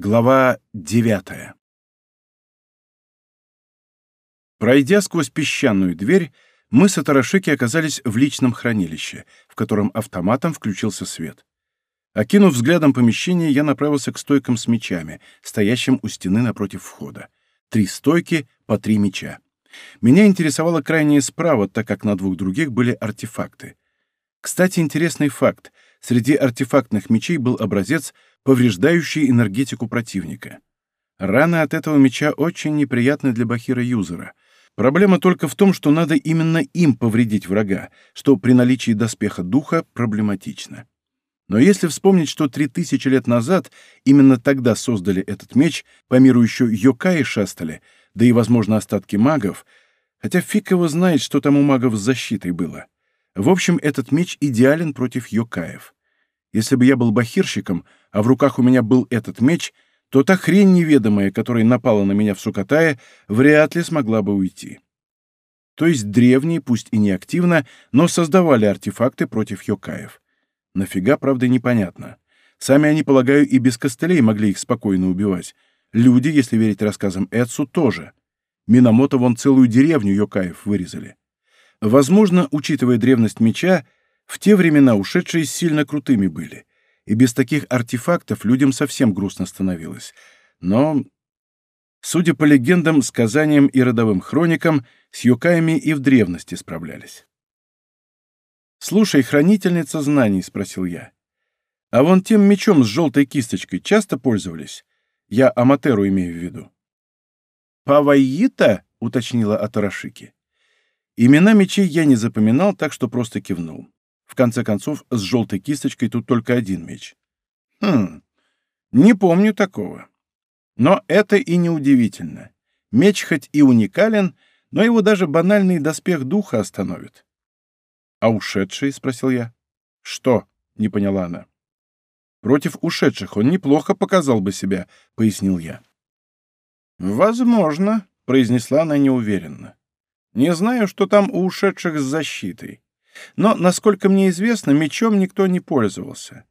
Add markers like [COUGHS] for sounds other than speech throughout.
Глава девятая Пройдя сквозь песчаную дверь, мы с Атарашики оказались в личном хранилище, в котором автоматом включился свет. Окинув взглядом помещение, я направился к стойкам с мечами, стоящим у стены напротив входа. Три стойки по три меча. Меня интересовало крайнее справа, так как на двух других были артефакты. Кстати, интересный факт. Среди артефактных мечей был образец, повреждающий энергетику противника. Раны от этого меча очень неприятны для бахира-юзера. Проблема только в том, что надо именно им повредить врага, что при наличии доспеха духа проблематично. Но если вспомнить, что три тысячи лет назад именно тогда создали этот меч, по миру еще йокаи шастали, да и, возможно, остатки магов, хотя фиг его знает, что там у магов с защитой было. В общем, этот меч идеален против йокаев. Если бы я был бахирщиком, а в руках у меня был этот меч, то та хрень неведомая, которая напала на меня в Сукатае, вряд ли смогла бы уйти. То есть древние, пусть и не активно, но создавали артефакты против йокаев. Нафига, правда, непонятно. Сами они, полагаю, и без костылей могли их спокойно убивать. Люди, если верить рассказам Эдсу, тоже. Минамото вон целую деревню йокаев вырезали. Возможно, учитывая древность меча, в те времена ушедшие сильно крутыми были, и без таких артефактов людям совсем грустно становилось. Но, судя по легендам, сказаниям и родовым хроникам, с юкаями и в древности справлялись. «Слушай, хранительница знаний», — спросил я, — «а вон тем мечом с желтой кисточкой часто пользовались? Я Аматеру имею в виду». «Павайита?» — уточнила Атарашики. Имена мечей я не запоминал, так что просто кивнул. В конце концов, с желтой кисточкой тут только один меч. Хм, не помню такого. Но это и не удивительно. Меч хоть и уникален, но его даже банальный доспех духа остановит. «А ушедший?» — спросил я. «Что?» — не поняла она. «Против ушедших он неплохо показал бы себя», — пояснил я. «Возможно», — произнесла она неуверенно. Не знаю, что там у ушедших с защитой. Но, насколько мне известно, мечом никто не пользовался.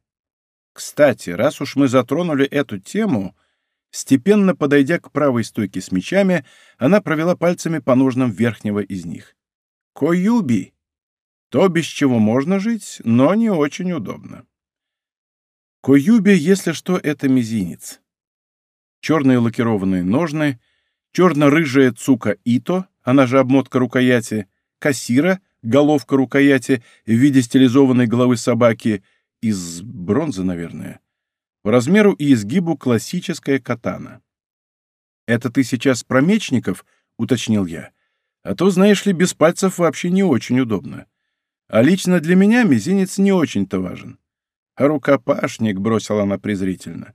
Кстати, раз уж мы затронули эту тему, степенно подойдя к правой стойке с мечами, она провела пальцами по ножнам верхнего из них. Коюби. То, без чего можно жить, но не очень удобно. Коюби, если что, это мизинец. Черные лакированные ножны, черно-рыжая цука ито, она же обмотка рукояти, кассира, головка рукояти в виде стилизованной головы собаки, из бронзы, наверное. По размеру и изгибу классическая катана. «Это ты сейчас про мечников?» — уточнил я. «А то, знаешь ли, без пальцев вообще не очень удобно. А лично для меня мизинец не очень-то важен». «Рукопашник», — бросила она презрительно.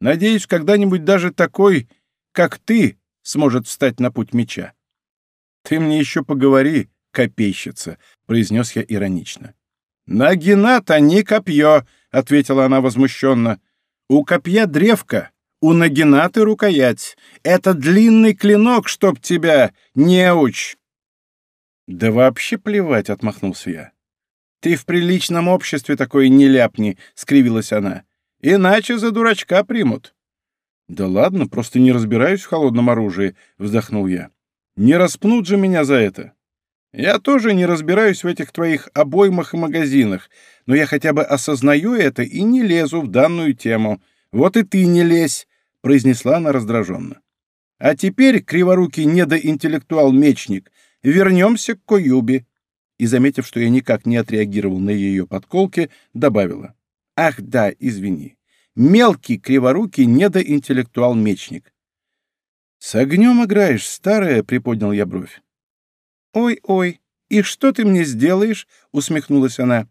«Надеюсь, когда-нибудь даже такой, как ты, сможет встать на путь меча». «Ты мне еще поговори, копейщица», — произнес я иронично. «Нагинат, а не копье», — ответила она возмущенно. «У копья древко, у нагинаты рукоять. Это длинный клинок, чтоб тебя, не уч!» «Да вообще плевать», — отмахнулся я. «Ты в приличном обществе такое не ляпни», — скривилась она. «Иначе за дурачка примут». «Да ладно, просто не разбираюсь в холодном оружии», — вздохнул я. Не распнут же меня за это. Я тоже не разбираюсь в этих твоих обоймах и магазинах, но я хотя бы осознаю это и не лезу в данную тему. Вот и ты не лезь, — произнесла она раздраженно. А теперь, криворукий недоинтеллектуал-мечник, вернемся к Коюбе. И, заметив, что я никак не отреагировал на ее подколки, добавила. Ах да, извини. Мелкий криворукий недоинтеллектуал-мечник. «С огнем играешь, старая?» — приподнял я бровь. «Ой-ой, и что ты мне сделаешь?» — усмехнулась она.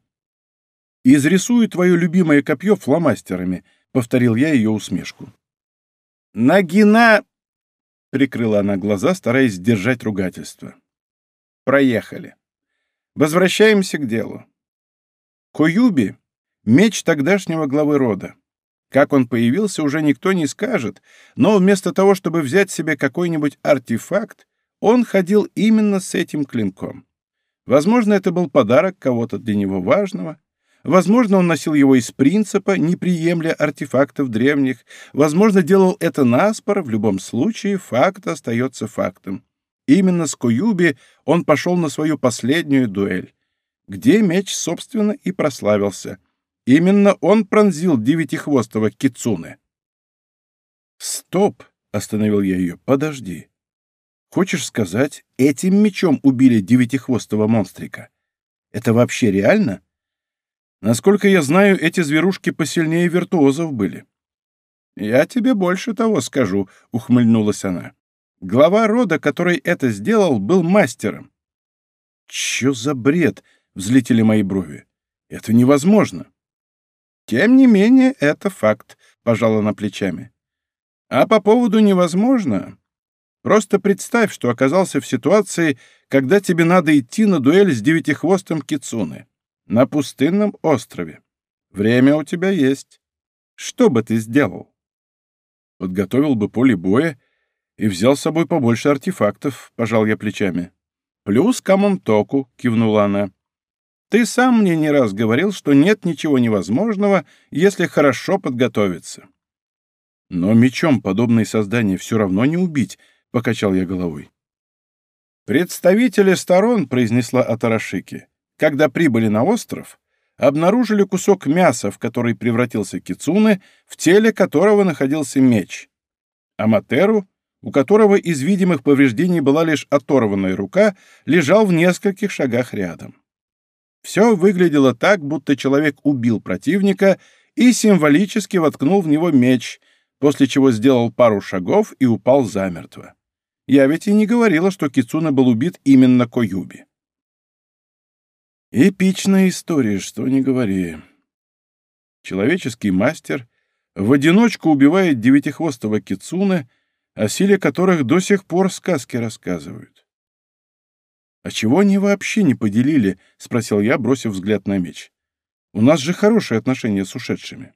«Изрисую твое любимое копье фломастерами», — повторил я ее усмешку. «Нагина!» — прикрыла она глаза, стараясь сдержать ругательство. «Проехали. Возвращаемся к делу. Коюби — меч тогдашнего главы рода. Как он появился, уже никто не скажет, но вместо того, чтобы взять себе какой-нибудь артефакт, он ходил именно с этим клинком. Возможно, это был подарок кого-то для него важного, Возможно, он носил его из принципа, не приемля артефактов древних. Возможно, делал это наспор. В любом случае, факт остается фактом. Именно с Куюби он пошел на свою последнюю дуэль, где меч, собственно, и прославился. Именно он пронзил девятихвостого Кицуны. «Стоп!» — остановил я ее. «Подожди. Хочешь сказать, этим мечом убили девятихвостого монстрика? Это вообще реально?» Насколько я знаю, эти зверушки посильнее виртуозов были. «Я тебе больше того скажу», — ухмыльнулась она. «Глава рода, который это сделал, был мастером». «Чё за бред?» — взлетели мои брови. «Это невозможно». «Тем не менее, это факт», — пожала на плечами. «А по поводу невозможно, просто представь, что оказался в ситуации, когда тебе надо идти на дуэль с девятихвостым кицуны на пустынном острове. Время у тебя есть. Что бы ты сделал? Подготовил бы поле боя и взял с собой побольше артефактов, пожал я плечами. Плюс Камонтоку, кивнула она. Ты сам мне не раз говорил, что нет ничего невозможного, если хорошо подготовиться. Но мечом подобные создания все равно не убить, покачал я головой. Представители сторон, произнесла Атарашики, когда прибыли на остров, обнаружили кусок мяса, в который превратился Кицуне, в теле которого находился меч. Аматеру, у которого из видимых повреждений была лишь оторванная рука, лежал в нескольких шагах рядом. Все выглядело так, будто человек убил противника и символически воткнул в него меч, после чего сделал пару шагов и упал замертво. Я ведь и не говорила, что Кицуна был убит именно Коюби. Эпичная история, что не говори. Человеческий мастер в одиночку убивает девятихвостого кицуны, о силе которых до сих пор сказки рассказывают. «А чего они вообще не поделили?» — спросил я, бросив взгляд на меч. «У нас же хорошие отношения с ушедшими».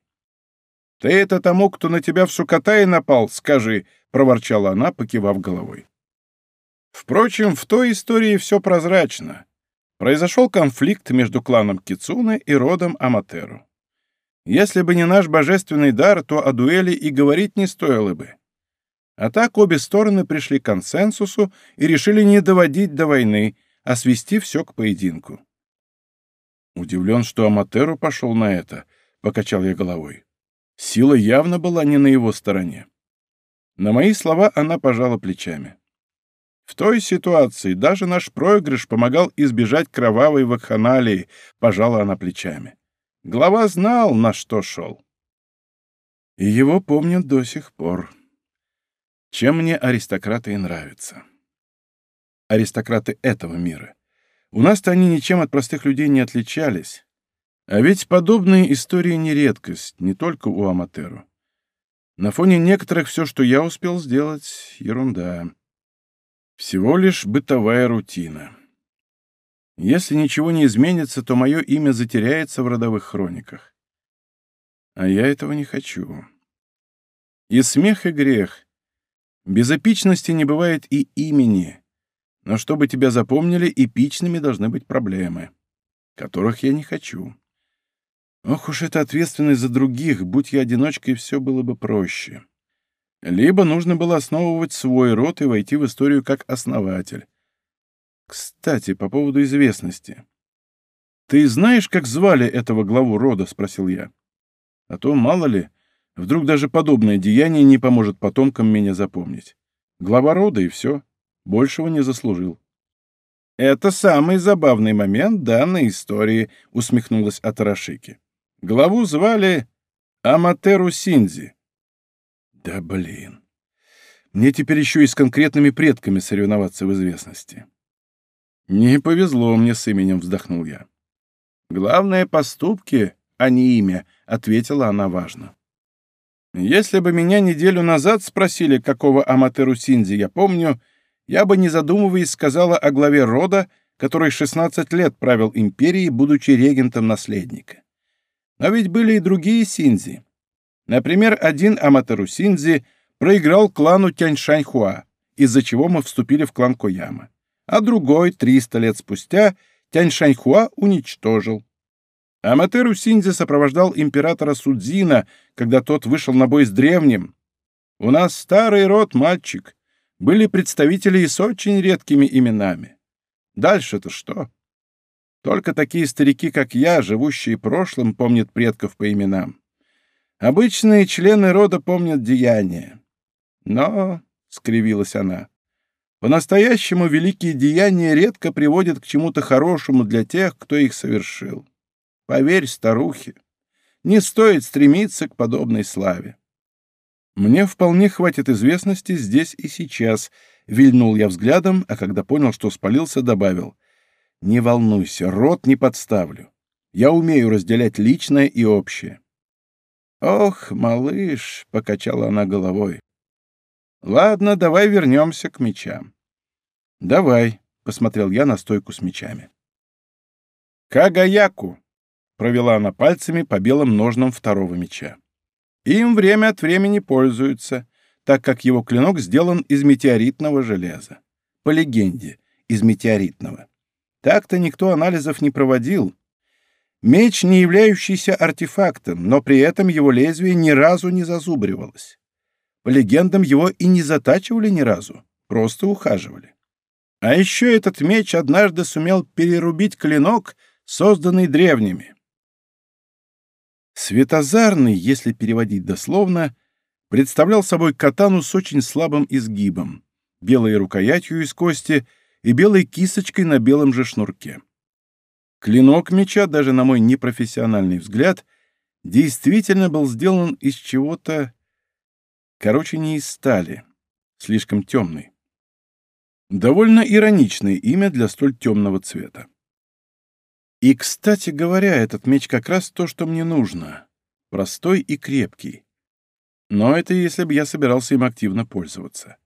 «Ты это тому, кто на тебя в Сукатае напал, скажи», — проворчала она, покивав головой. Впрочем, в той истории все прозрачно. Произошел конфликт между кланом Кицуны и родом Аматеру. Если бы не наш божественный дар, то о дуэли и говорить не стоило бы. А так обе стороны пришли к консенсусу и решили не доводить до войны, а свести все к поединку. Удивлен, что Аматеру пошел на это, — покачал я головой. Сила явно была не на его стороне. На мои слова она пожала плечами. В той ситуации даже наш проигрыш помогал избежать кровавой вакханалии, пожала она плечами. Глава знал, на что шел. И его помнят до сих пор. Чем мне аристократы и нравятся. Аристократы этого мира. У нас-то они ничем от простых людей не отличались. А ведь подобные истории не редкость, не только у Аматеру. На фоне некоторых все, что я успел сделать, — ерунда. Всего лишь бытовая рутина. Если ничего не изменится, то мое имя затеряется в родовых хрониках. А я этого не хочу. И смех, и грех. Без эпичности не бывает и имени. Но чтобы тебя запомнили, эпичными должны быть проблемы, которых я не хочу. Ох уж эта ответственность за других, будь я одиночкой, все было бы проще либо нужно было основывать свой род и войти в историю как основатель. Кстати, по поводу известности. «Ты знаешь, как звали этого главу рода?» — спросил я. «А то, мало ли, вдруг даже подобное деяние не поможет потомкам меня запомнить. Глава рода и все. Большего не заслужил». «Это самый забавный момент данной истории», — усмехнулась Атарашики. «Главу звали Аматеру Синзи. Да блин. Мне теперь еще и с конкретными предками соревноваться в известности. Не повезло мне с именем, вздохнул я. Главное — поступки, а не имя, ответила она важно. Если бы меня неделю назад спросили, какого Аматеру Синзи я помню, я бы, не задумываясь, сказала о главе рода, который 16 лет правил империей, будучи регентом наследника. Но ведь были и другие Синзи. Например, один Аматеру Синзи проиграл клану Тяньшаньхуа, из-за чего мы вступили в клан Кояма, а другой, 300 лет спустя, Тяньшаньхуа уничтожил. Аматеру Синдзи сопровождал императора Судзина, когда тот вышел на бой с древним. У нас старый род, мальчик. Были представители и с очень редкими именами. Дальше-то что? Только такие старики, как я, живущие прошлым, помнят предков по именам. Обычные члены рода помнят деяния. Но, — скривилась она, — по-настоящему великие деяния редко приводят к чему-то хорошему для тех, кто их совершил. Поверь, старухе, не стоит стремиться к подобной славе. Мне вполне хватит известности здесь и сейчас, — вильнул я взглядом, а когда понял, что спалился, добавил. Не волнуйся, рот не подставлю. Я умею разделять личное и общее. Ох, малыш, — покачала она головой. Ладно, давай вернемся к мечам. Давай, — посмотрел я на стойку с мечами. Кагаяку, Провела она пальцами по белым ножнам второго меча. Им время от времени пользуются, так как его клинок сделан из метеоритного железа. По легенде, из метеоритного. Так-то никто анализов не проводил. Меч, не являющийся артефактом, но при этом его лезвие ни разу не зазубривалось. По легендам, его и не затачивали ни разу, просто ухаживали. А еще этот меч однажды сумел перерубить клинок, созданный древними. Светозарный, если переводить дословно, представлял собой катану с очень слабым изгибом, белой рукоятью из кости и белой кисточкой на белом же шнурке. Клинок меча, даже на мой непрофессиональный взгляд, действительно был сделан из чего-то... Короче, не из стали, слишком темный. Довольно ироничное имя для столь темного цвета. И, кстати говоря, этот меч как раз то, что мне нужно. Простой и крепкий. Но это если бы я собирался им активно пользоваться.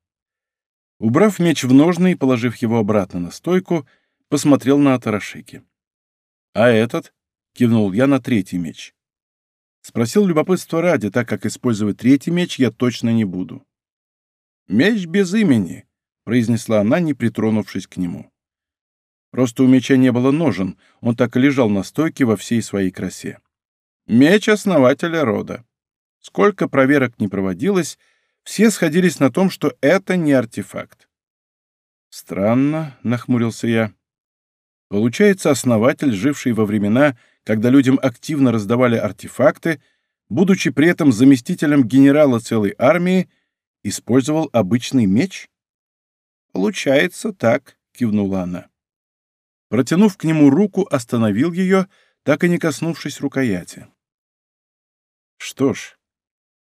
Убрав меч в ножны и положив его обратно на стойку, посмотрел на Атарашики. «А этот?» — кивнул я на третий меч. Спросил любопытство ради, так как использовать третий меч я точно не буду. «Меч без имени», — произнесла она, не притронувшись к нему. Просто у меча не было ножен, он так и лежал на стойке во всей своей красе. Меч основателя рода. Сколько проверок не проводилось, все сходились на том, что это не артефакт. «Странно», — нахмурился я. Получается, основатель, живший во времена, когда людям активно раздавали артефакты, будучи при этом заместителем генерала целой армии, использовал обычный меч? «Получается так», — кивнула она. Протянув к нему руку, остановил ее, так и не коснувшись рукояти. «Что ж,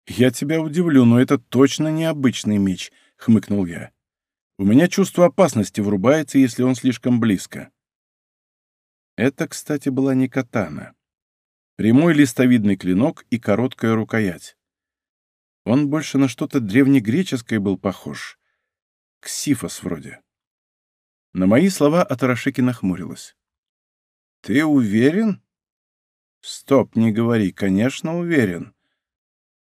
я тебя удивлю, но это точно необычный меч», — хмыкнул я. «У меня чувство опасности врубается, если он слишком близко». Это, кстати, была не катана. Прямой листовидный клинок и короткая рукоять. Он больше на что-то древнегреческое был похож. Ксифос вроде. На мои слова Атарашики нахмурилась. «Ты уверен?» «Стоп, не говори. Конечно, уверен».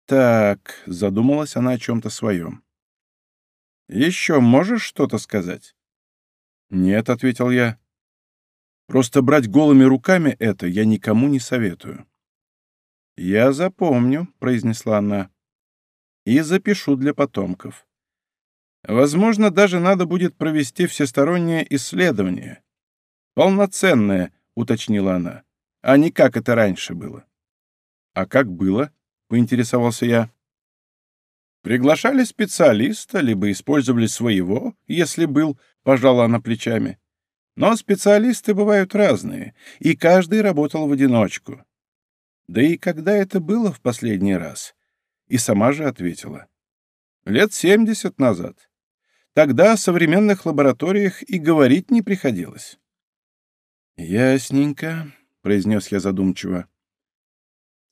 «Так», — задумалась она о чем-то своем. «Еще можешь что-то сказать?» «Нет», — ответил я. «Просто брать голыми руками это я никому не советую». «Я запомню», — произнесла она, — «и запишу для потомков. Возможно, даже надо будет провести всестороннее исследование. Полноценное, уточнила она, а не как это раньше было. А как было? Поинтересовался я. Приглашали специалиста, либо использовали своего, если был, пожала она плечами. Но специалисты бывают разные, и каждый работал в одиночку. Да и когда это было в последний раз? И сама же ответила. Лет семьдесят назад. Тогда о современных лабораториях и говорить не приходилось. «Ясненько», — произнес я задумчиво.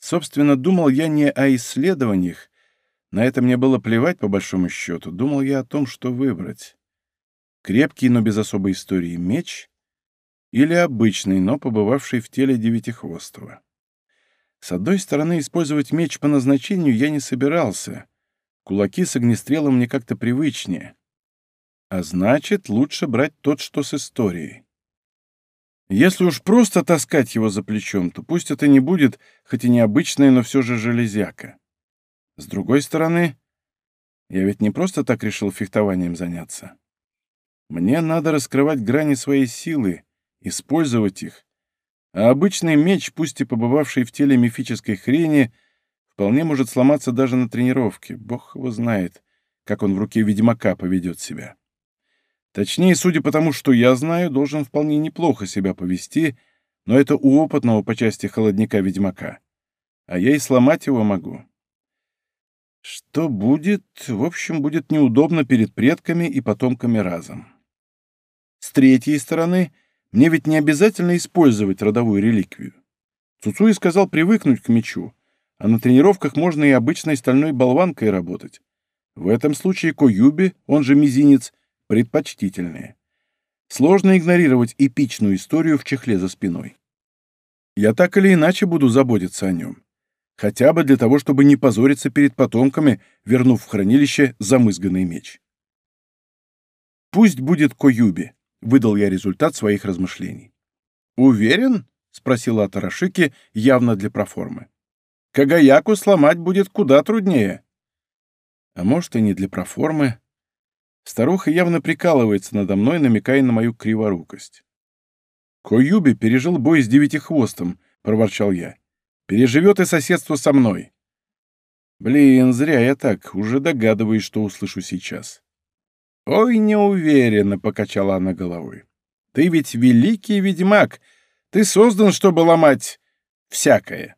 Собственно, думал я не о исследованиях, на это мне было плевать по большому счету. Думал я о том, что выбрать. Крепкий, но без особой истории меч или обычный, но побывавший в теле девятихвостого. С одной стороны, использовать меч по назначению я не собирался. Кулаки с огнестрелом мне как-то привычнее. А значит, лучше брать тот, что с историей. Если уж просто таскать его за плечом, то пусть это не будет, хоть и необычная, но все же железяка. С другой стороны, я ведь не просто так решил фехтованием заняться. Мне надо раскрывать грани своей силы, использовать их, а обычный меч, пусть и побывавший в теле мифической хрени, вполне может сломаться даже на тренировке. Бог его знает, как он в руке ведьмака поведет себя. Точнее, судя по тому, что я знаю, должен вполне неплохо себя повести, но это у опытного по части холодника ведьмака. А я и сломать его могу. Что будет? В общем, будет неудобно перед предками и потомками разом. С третьей стороны, мне ведь не обязательно использовать родовую реликвию. Цуцуи сказал привыкнуть к мечу, а на тренировках можно и обычной стальной болванкой работать. В этом случае Коюби, он же мизинец, предпочтительнее. Сложно игнорировать эпичную историю в чехле за спиной. Я так или иначе буду заботиться о нем. Хотя бы для того, чтобы не позориться перед потомками, вернув в хранилище замызганный меч. Пусть будет Коюби, выдал я результат своих размышлений. Уверен? спросила Атарашики, явно для проформы. Кагаяку сломать будет куда труднее. А может, и не для проформы. Старуха явно прикалывается надо мной, намекая на мою криворукость. «Коюби пережил бой с девятихвостом», — проворчал я. «Переживет и соседство со мной». Блин, зря я так, уже догадываюсь, что услышу сейчас. «Ой, неуверенно», — покачала она головой. «Ты ведь великий ведьмак. Ты создан, чтобы ломать всякое».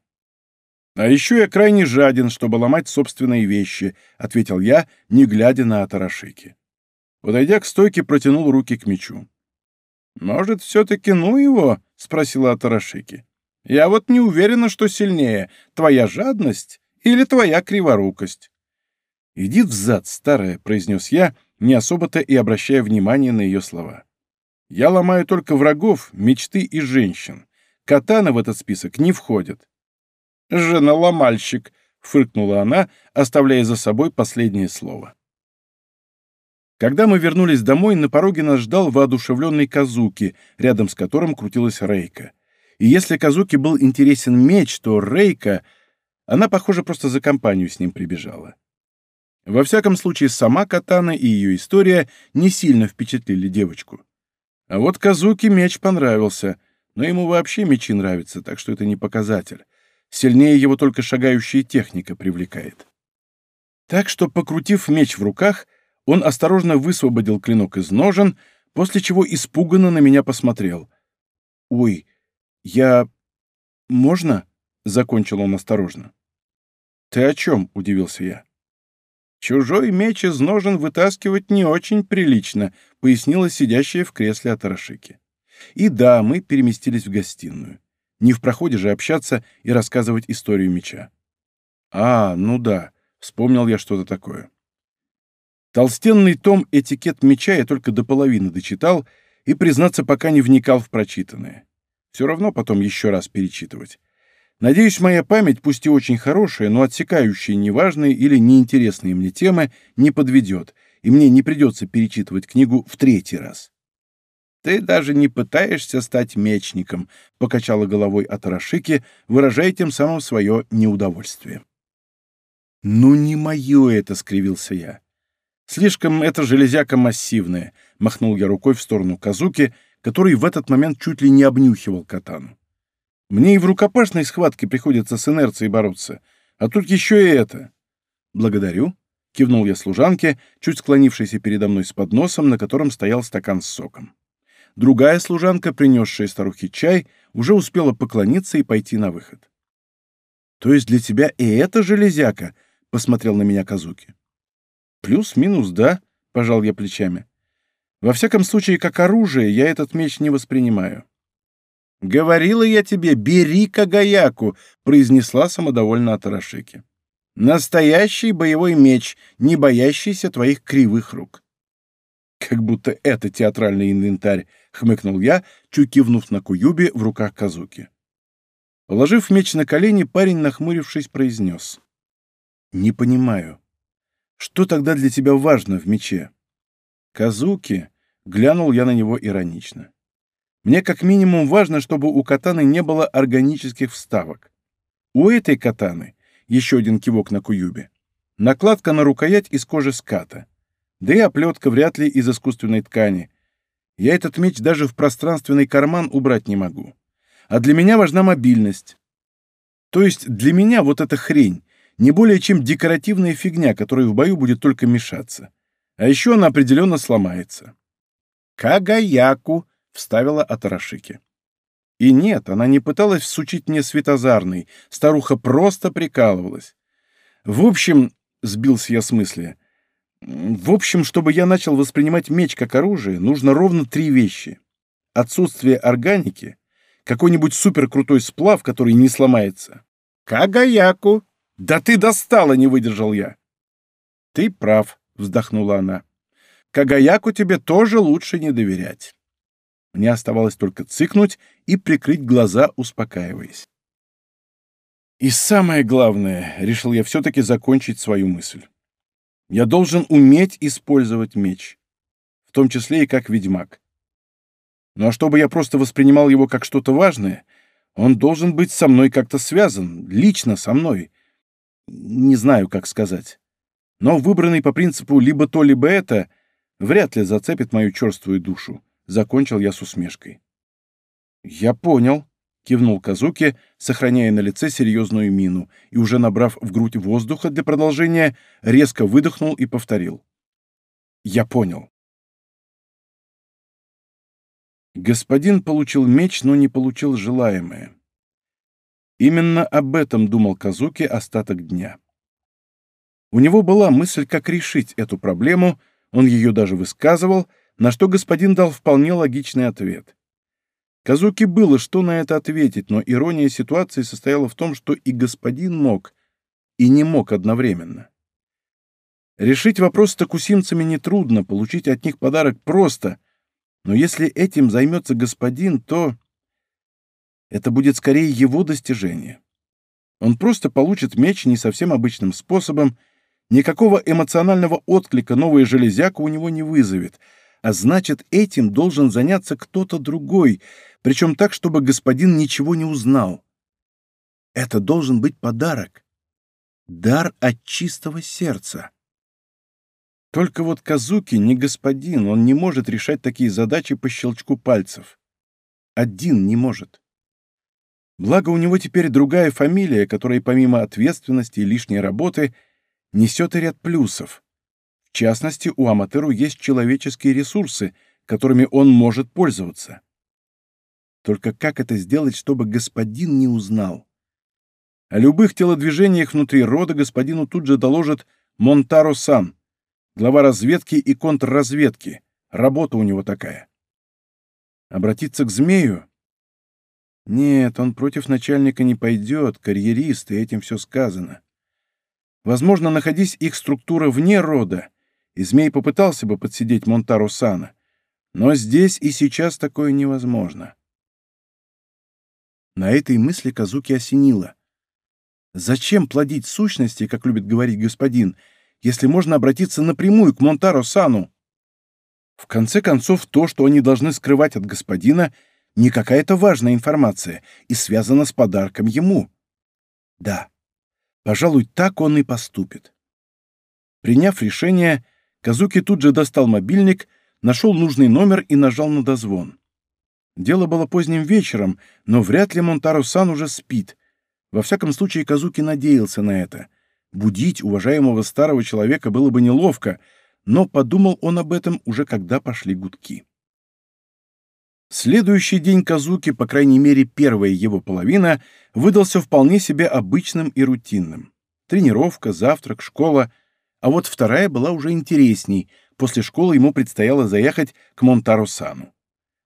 «А еще я крайне жаден, чтобы ломать собственные вещи», — ответил я, не глядя на Атарашики. Подойдя к стойке, протянул руки к мечу. «Может, все-таки ну его?» — спросила Атарашики. «Я вот не уверена, что сильнее, твоя жадность или твоя криворукость». «Иди взад, старая», — произнес я, не особо-то и обращая внимание на ее слова. «Я ломаю только врагов, мечты и женщин. Катана в этот список не входит». «Жена-ломальщик», — фыркнула она, оставляя за собой последнее слово. Когда мы вернулись домой, на пороге нас ждал воодушевленный Казуки, рядом с которым крутилась Рейка. И если Казуки был интересен меч, то Рейка... Она, похоже, просто за компанию с ним прибежала. Во всяком случае, сама Катана и ее история не сильно впечатлили девочку. А вот Казуки меч понравился, но ему вообще мечи нравятся, так что это не показатель. Сильнее его только шагающая техника привлекает. Так что, покрутив меч в руках, он осторожно высвободил клинок из ножен, после чего испуганно на меня посмотрел. «Ой, я... можно?» — закончил он осторожно. «Ты о чем?» — удивился я. «Чужой меч из ножен вытаскивать не очень прилично», — пояснила сидящая в кресле Атарашики. И да, мы переместились в гостиную. Не в проходе же общаться и рассказывать историю меча. «А, ну да», — вспомнил я что-то такое. Толстенный том «Этикет меча» я только до половины дочитал и, признаться, пока не вникал в прочитанное. Все равно потом еще раз перечитывать. Надеюсь, моя память, пусть и очень хорошая, но отсекающая неважные или неинтересные мне темы, не подведет, и мне не придется перечитывать книгу в третий раз. «Ты даже не пытаешься стать мечником», — покачала головой Атарашики, выражая тем самым свое неудовольствие. «Ну не мое это!» — скривился я. Слишком эта железяка массивная, махнул я рукой в сторону Казуки, который в этот момент чуть ли не обнюхивал катану. Мне и в рукопашной схватке приходится с инерцией бороться, а тут еще и это. Благодарю, кивнул я служанке, чуть склонившейся передо мной с подносом, на котором стоял стакан с соком. Другая служанка, принесшая старухе чай, уже успела поклониться и пойти на выход. «То есть для тебя и это железяка?» — посмотрел на меня Казуки. Плюс-минус, да, пожал я плечами. Во всяком случае, как оружие, я этот меч не воспринимаю. «Говорила я тебе, бери Кагаяку», — произнесла самодовольно Атарашики. «Настоящий боевой меч, не боящийся твоих кривых рук». «Как будто это театральный инвентарь», — хмыкнул я, чуть кивнув на Куюби в руках Казуки. Положив меч на колени, парень, нахмурившись, произнес. «Не понимаю. Что тогда для тебя важно в мече? Казуки, глянул я на него иронично. Мне как минимум важно, чтобы у катаны не было органических вставок. У этой катаны, еще один кивок на куюбе, накладка на рукоять из кожи ската. Да и оплетка вряд ли из искусственной ткани. Я этот меч даже в пространственный карман убрать не могу. А для меня важна мобильность. То есть для меня вот эта хрень не более чем декоративная фигня, которая в бою будет только мешаться. А еще она определенно сломается. «Кагаяку», — вставила Атарашики. И нет, она не пыталась всучить мне светозарный, старуха просто прикалывалась. В общем, сбился я с мысли, в общем, чтобы я начал воспринимать меч как оружие, нужно ровно три вещи. Отсутствие органики, какой-нибудь суперкрутой сплав, который не сломается. Кагаяку! Да ты достала, не выдержал я. Ты прав, вздохнула она. Кагаяку тебе тоже лучше не доверять. Мне оставалось только цыкнуть и прикрыть глаза, успокаиваясь. И самое главное, решил я все-таки закончить свою мысль. Я должен уметь использовать меч, в том числе и как ведьмак. Ну а чтобы я просто воспринимал его как что-то важное, он должен быть со мной как-то связан, лично со мной. Не знаю, как сказать. Но выбранный по принципу либо то, либо это вряд ли зацепит мою черствую душу. Закончил я с усмешкой. «Я понял», — кивнул Казуки, сохраняя на лице серьезную мину, и уже набрав в грудь воздуха для продолжения, резко выдохнул и повторил. «Я понял». Господин получил меч, но не получил желаемое. Именно об этом думал Казуки остаток дня. У него была мысль, как решить эту проблему, он ее даже высказывал, на что господин дал вполне логичный ответ. Казуки было что на это ответить, но ирония ситуации состояла в том, что и господин мог, и не мог одновременно. Решить вопрос с такусимцами нетрудно, получить от них подарок просто, но если этим займется господин, то это будет скорее его достижение. Он просто получит меч не совсем обычным способом, никакого эмоционального отклика новая железяка у него не вызовет, а значит, этим должен заняться кто-то другой, причем так, чтобы господин ничего не узнал. Это должен быть подарок. Дар от чистого сердца. Только вот Казуки не господин, он не может решать такие задачи по щелчку пальцев. Один не может. Благо у него теперь другая фамилия, которая помимо ответственности и лишней работы несет и ряд плюсов. В частности, у Аматеру есть человеческие ресурсы, которыми он может пользоваться. Только как это сделать, чтобы господин не узнал? О любых телодвижениях внутри рода господину тут же доложит Монтаро-сан, глава разведки и контрразведки. Работа у него такая. Обратиться к змею? Нет, он против начальника не пойдет, карьерист, и этим все сказано. Возможно, находись их структура вне рода, и змей попытался бы подсидеть Монтару Сана, но здесь и сейчас такое невозможно. На этой мысли Казуки осенило. Зачем плодить сущности, как любит говорить господин, если можно обратиться напрямую к Монтаро Сану? В конце концов, то, что они должны скрывать от господина, не какая-то важная информация и связана с подарком ему. Да, пожалуй, так он и поступит. Приняв решение, Казуки тут же достал мобильник, нашел нужный номер и нажал на дозвон. Дело было поздним вечером, но вряд ли Монтаро-сан уже спит. Во всяком случае, Казуки надеялся на это. Будить уважаемого старого человека было бы неловко, но подумал он об этом уже когда пошли гудки. Следующий день Казуки, по крайней мере первая его половина, выдался вполне себе обычным и рутинным. Тренировка, завтрак, школа. А вот вторая была уже интересней. После школы ему предстояло заехать к Монтаро-сану.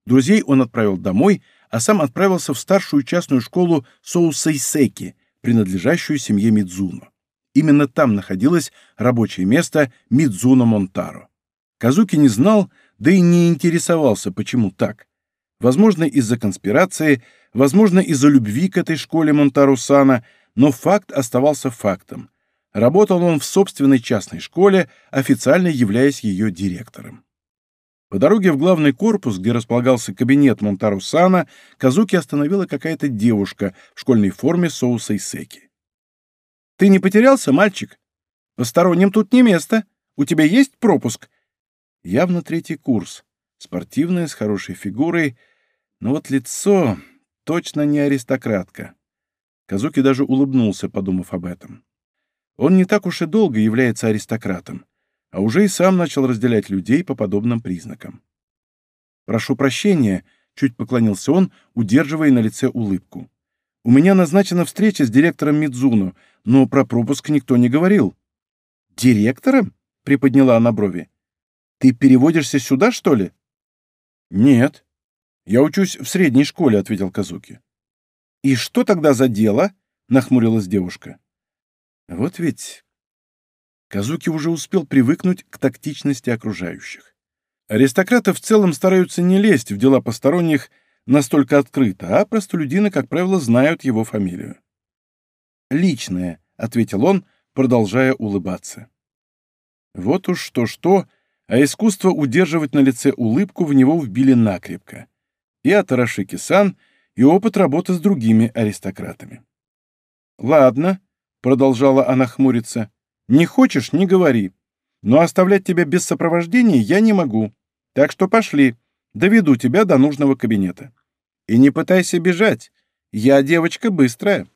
Друзей он отправил домой, а сам отправился в старшую частную школу Соусейсеки, принадлежащую семье Мидзуно. Именно там находилось рабочее место Мидзуно Монтаро. Казуки не знал, да и не интересовался, почему так. Возможно, из-за конспирации, возможно, из-за любви к этой школе Монтару-сана, но факт оставался фактом. Работал он в собственной частной школе, официально являясь ее директором. По дороге в главный корпус, где располагался кабинет Монтару Сана, Казуки остановила какая-то девушка в школьной форме соуса и секи. «Ты не потерялся, мальчик? Посторонним тут не место. У тебя есть пропуск?» Явно третий курс. Спортивная, с хорошей фигурой. Но вот лицо точно не аристократка. Казуки даже улыбнулся, подумав об этом. Он не так уж и долго является аристократом а уже и сам начал разделять людей по подобным признакам. «Прошу прощения», — чуть поклонился он, удерживая на лице улыбку. «У меня назначена встреча с директором Мидзуну, но про пропуск никто не говорил». «Директором?» — приподняла она брови. «Ты переводишься сюда, что ли?» «Нет. Я учусь в средней школе», — ответил Казуки. «И что тогда за дело?» — нахмурилась девушка. «Вот ведь Казуки уже успел привыкнуть к тактичности окружающих. Аристократы в целом стараются не лезть в дела посторонних настолько открыто, а простолюдины, как правило, знают его фамилию. «Личное», — ответил он, продолжая улыбаться. Вот уж что-что, а искусство удерживать на лице улыбку в него вбили накрепко. И от Арашики-сан, и опыт работы с другими аристократами. «Ладно», — продолжала она хмуриться, не хочешь — не говори. Но оставлять тебя без сопровождения я не могу. Так что пошли, доведу тебя до нужного кабинета. И не пытайся бежать. Я девочка быстрая».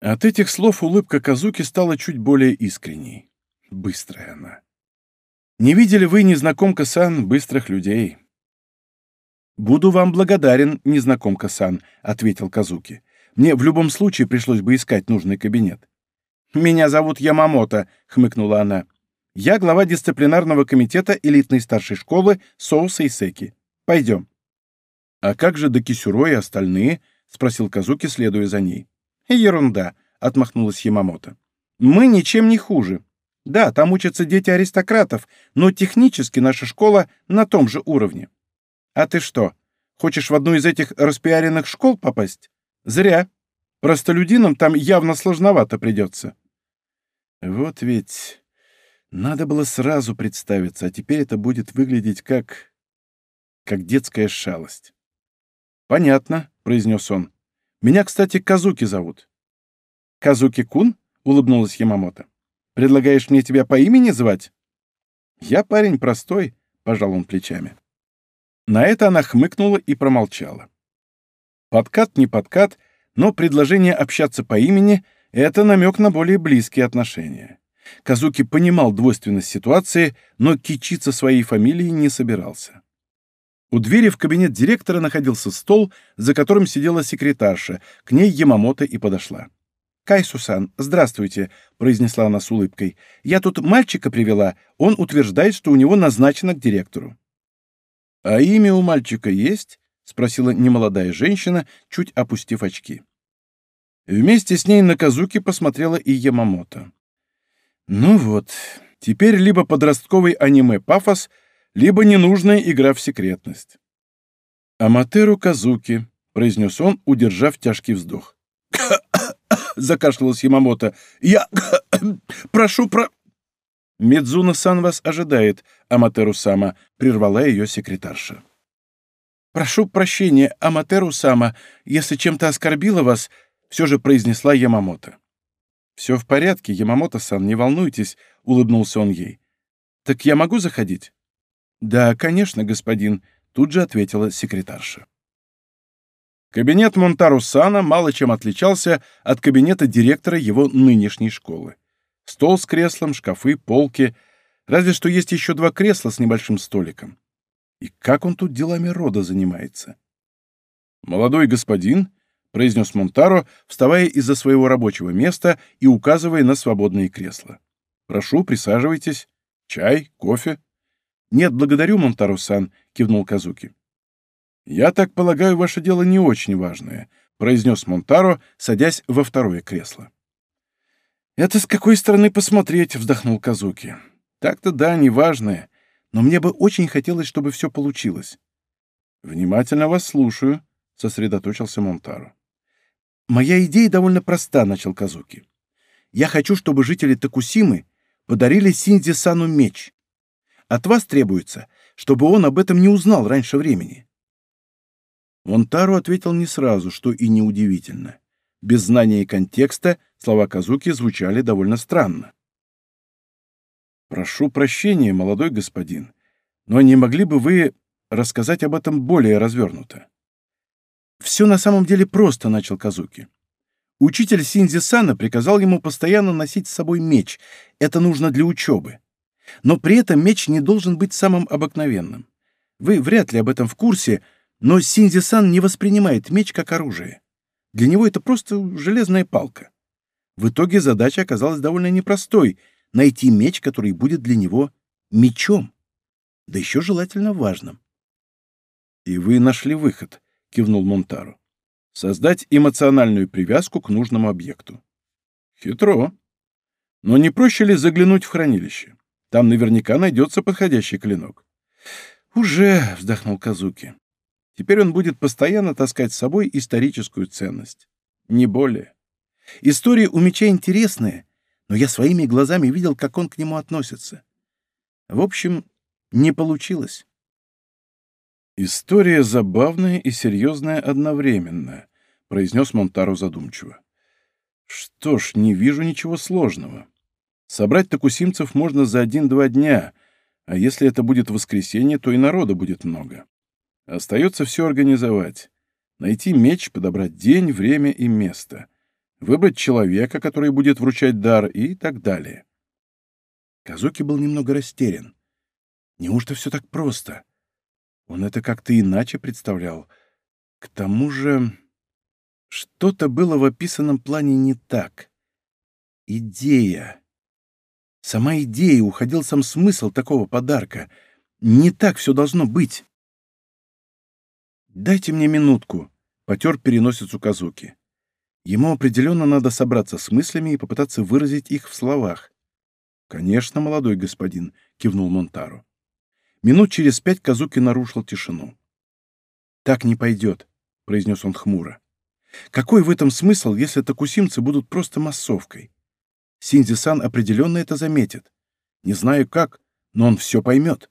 От этих слов улыбка Казуки стала чуть более искренней. Быстрая она. Не видели вы, незнакомка-сан, быстрых людей? «Буду вам благодарен, незнакомка-сан», — ответил Казуки. «Мне в любом случае пришлось бы искать нужный кабинет. «Меня зовут Ямамото», — хмыкнула она. «Я глава дисциплинарного комитета элитной старшей школы Соуса и Секи. Пойдем». «А как же Докисюро и остальные?» — спросил Казуки, следуя за ней. «Ерунда», — отмахнулась Ямамото. «Мы ничем не хуже. Да, там учатся дети аристократов, но технически наша школа на том же уровне. А ты что, хочешь в одну из этих распиаренных школ попасть? Зря. Простолюдинам там явно сложновато придется. Вот ведь надо было сразу представиться, а теперь это будет выглядеть как... как детская шалость. «Понятно», — произнес он. «Меня, кстати, Казуки зовут». «Казуки-кун?» — улыбнулась Ямамото. «Предлагаешь мне тебя по имени звать?» «Я парень простой», — пожал он плечами. На это она хмыкнула и промолчала. Подкат не подкат, но предложение общаться по имени — это намек на более близкие отношения. Казуки понимал двойственность ситуации, но кичиться своей фамилией не собирался. У двери в кабинет директора находился стол, за которым сидела секретарша. К ней Ямамото и подошла. «Кайсусан, здравствуйте», — произнесла она с улыбкой. «Я тут мальчика привела. Он утверждает, что у него назначено к директору». «А имя у мальчика есть?» — спросила немолодая женщина, чуть опустив очки. Вместе с ней на Казуки посмотрела и Ямамото. Ну вот, теперь либо подростковый аниме-пафос, либо ненужная игра в секретность. «Аматеру Казуки», — произнес он, удержав тяжкий вздох. [COUGHS] закашлялась Ямамото. «Я [COUGHS] прошу про...» «Медзуна-сан вас ожидает, Аматеру-сама», — прервала ее секретарша. «Прошу прощения, Аматеру-сама, если чем-то оскорбила вас, все же произнесла Ямамото. «Все в порядке, Ямамото-сан, не волнуйтесь», — улыбнулся он ей. «Так я могу заходить?» «Да, конечно, господин», — тут же ответила секретарша. Кабинет Монтару-сана мало чем отличался от кабинета директора его нынешней школы. Стол с креслом, шкафы, полки, разве что есть еще два кресла с небольшим столиком. И как он тут делами рода занимается? «Молодой господин», — произнес Монтаро, вставая из-за своего рабочего места и указывая на свободные кресла. «Прошу, присаживайтесь. Чай, кофе?» «Нет, благодарю, Монтаро-сан», — кивнул Казуки. «Я так полагаю, ваше дело не очень важное», — произнес Монтаро, садясь во второе кресло. «Это с какой стороны посмотреть?» — вздохнул Казуки. «Так-то да, неважное, но мне бы очень хотелось, чтобы все получилось». «Внимательно вас слушаю», — сосредоточился Монтаро. «Моя идея довольно проста», — начал Казуки. «Я хочу, чтобы жители Такусимы подарили Синдзи-сану меч. От вас требуется, чтобы он об этом не узнал раньше времени. Монтару ответил не сразу, что и неудивительно. Без знания контекста слова Казуки звучали довольно странно. «Прошу прощения, молодой господин, но не могли бы вы рассказать об этом более развернуто?» «Все на самом деле просто», — начал Казуки. Учитель Синзи-сана приказал ему постоянно носить с собой меч. Это нужно для учебы. Но при этом меч не должен быть самым обыкновенным. Вы вряд ли об этом в курсе, но Синзи-сан не воспринимает меч как оружие. Для него это просто железная палка. В итоге задача оказалась довольно непростой — найти меч, который будет для него мечом. Да еще желательно важным. «И вы нашли выход», — кивнул Монтару. Создать эмоциональную привязку к нужному объекту. Хитро. Но не проще ли заглянуть в хранилище? Там наверняка найдется подходящий клинок. Уже, вздохнул Казуки. Теперь он будет постоянно таскать с собой историческую ценность. Не более. История у меча интересная, но я своими глазами видел, как он к нему относится. В общем, не получилось. История забавная и серьезная одновременно, произнес Монтаро задумчиво. Что ж, не вижу ничего сложного. Собрать такусимцев можно за один-два дня, а если это будет воскресенье, то и народа будет много. Остается все организовать. Найти меч, подобрать день, время и место. Выбрать человека, который будет вручать дар и так далее. Казуки был немного растерян. Неужто все так просто? Он это как-то иначе представлял. К тому же... Что-то было в описанном плане не так. Идея. Сама идея, уходил сам смысл такого подарка. Не так все должно быть. «Дайте мне минутку», — потер переносицу Казуки. Ему определенно надо собраться с мыслями и попытаться выразить их в словах. «Конечно, молодой господин», — кивнул Монтару. Минут через пять Казуки нарушил тишину. «Так не пойдет», — произнес он хмуро. Какой в этом смысл, если такусимцы будут просто массовкой? Синзи-сан определенно это заметит. Не знаю как, но он все поймет.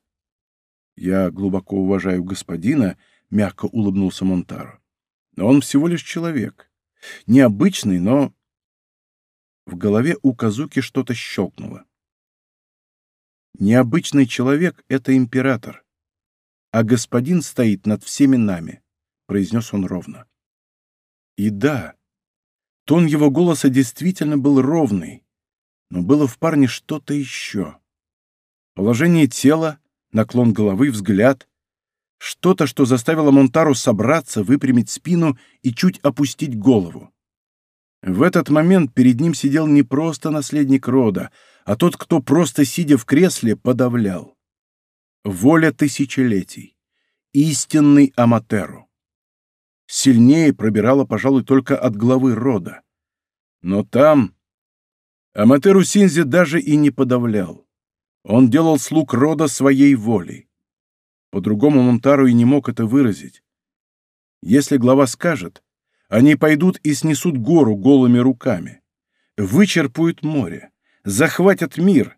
Я глубоко уважаю господина, — мягко улыбнулся Монтаро. Но он всего лишь человек. Необычный, но... В голове у Казуки что-то щелкнуло. Необычный человек — это император, а господин стоит над всеми нами, — произнес он ровно. И да, тон его голоса действительно был ровный, но было в парне что-то еще. Положение тела, наклон головы, взгляд. Что-то, что заставило Монтару собраться, выпрямить спину и чуть опустить голову. В этот момент перед ним сидел не просто наследник рода, а тот, кто просто, сидя в кресле, подавлял. Воля тысячелетий. Истинный Аматеру сильнее пробирала, пожалуй, только от главы рода. Но там Аматеру Синзи даже и не подавлял. Он делал слуг рода своей волей. По-другому Монтару и не мог это выразить. Если глава скажет, они пойдут и снесут гору голыми руками, вычерпают море, захватят мир.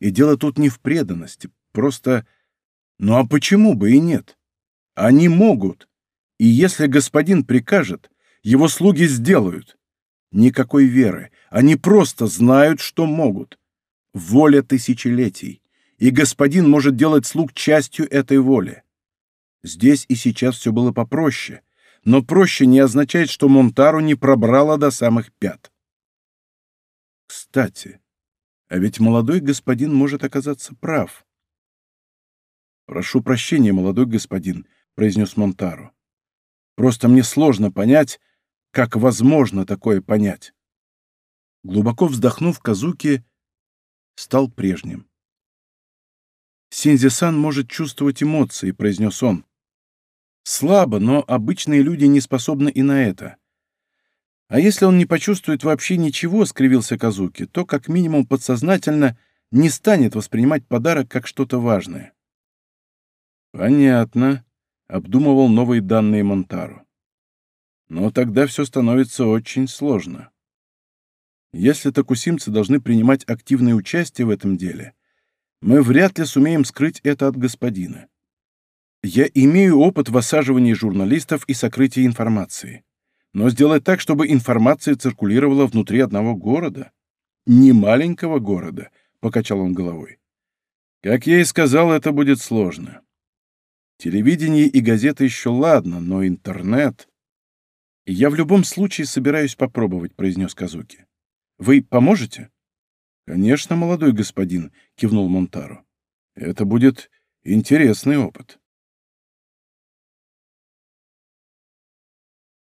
И дело тут не в преданности, просто... Ну а почему бы и нет? Они могут. И если господин прикажет, его слуги сделают. Никакой веры. Они просто знают, что могут. Воля тысячелетий. И господин может делать слуг частью этой воли. Здесь и сейчас все было попроще. Но проще не означает, что Монтару не пробрала до самых пят. Кстати, а ведь молодой господин может оказаться прав. «Прошу прощения, молодой господин», — произнес Монтару. Просто мне сложно понять, как возможно такое понять. Глубоко вздохнув, Казуки стал прежним. «Синзи-сан может чувствовать эмоции», — произнес он. «Слабо, но обычные люди не способны и на это. А если он не почувствует вообще ничего, — скривился Казуки, — то как минимум подсознательно не станет воспринимать подарок как что-то важное». «Понятно», обдумывал новые данные Монтару. Но тогда все становится очень сложно. Если такусимцы должны принимать активное участие в этом деле, мы вряд ли сумеем скрыть это от господина. Я имею опыт в осаживании журналистов и сокрытии информации. Но сделать так, чтобы информация циркулировала внутри одного города, не маленького города, покачал он головой. Как я и сказал, это будет сложно. Телевидение и газеты еще ладно, но интернет... «Я в любом случае собираюсь попробовать», — произнес Казуки. «Вы поможете?» «Конечно, молодой господин», — кивнул Монтаро. «Это будет интересный опыт».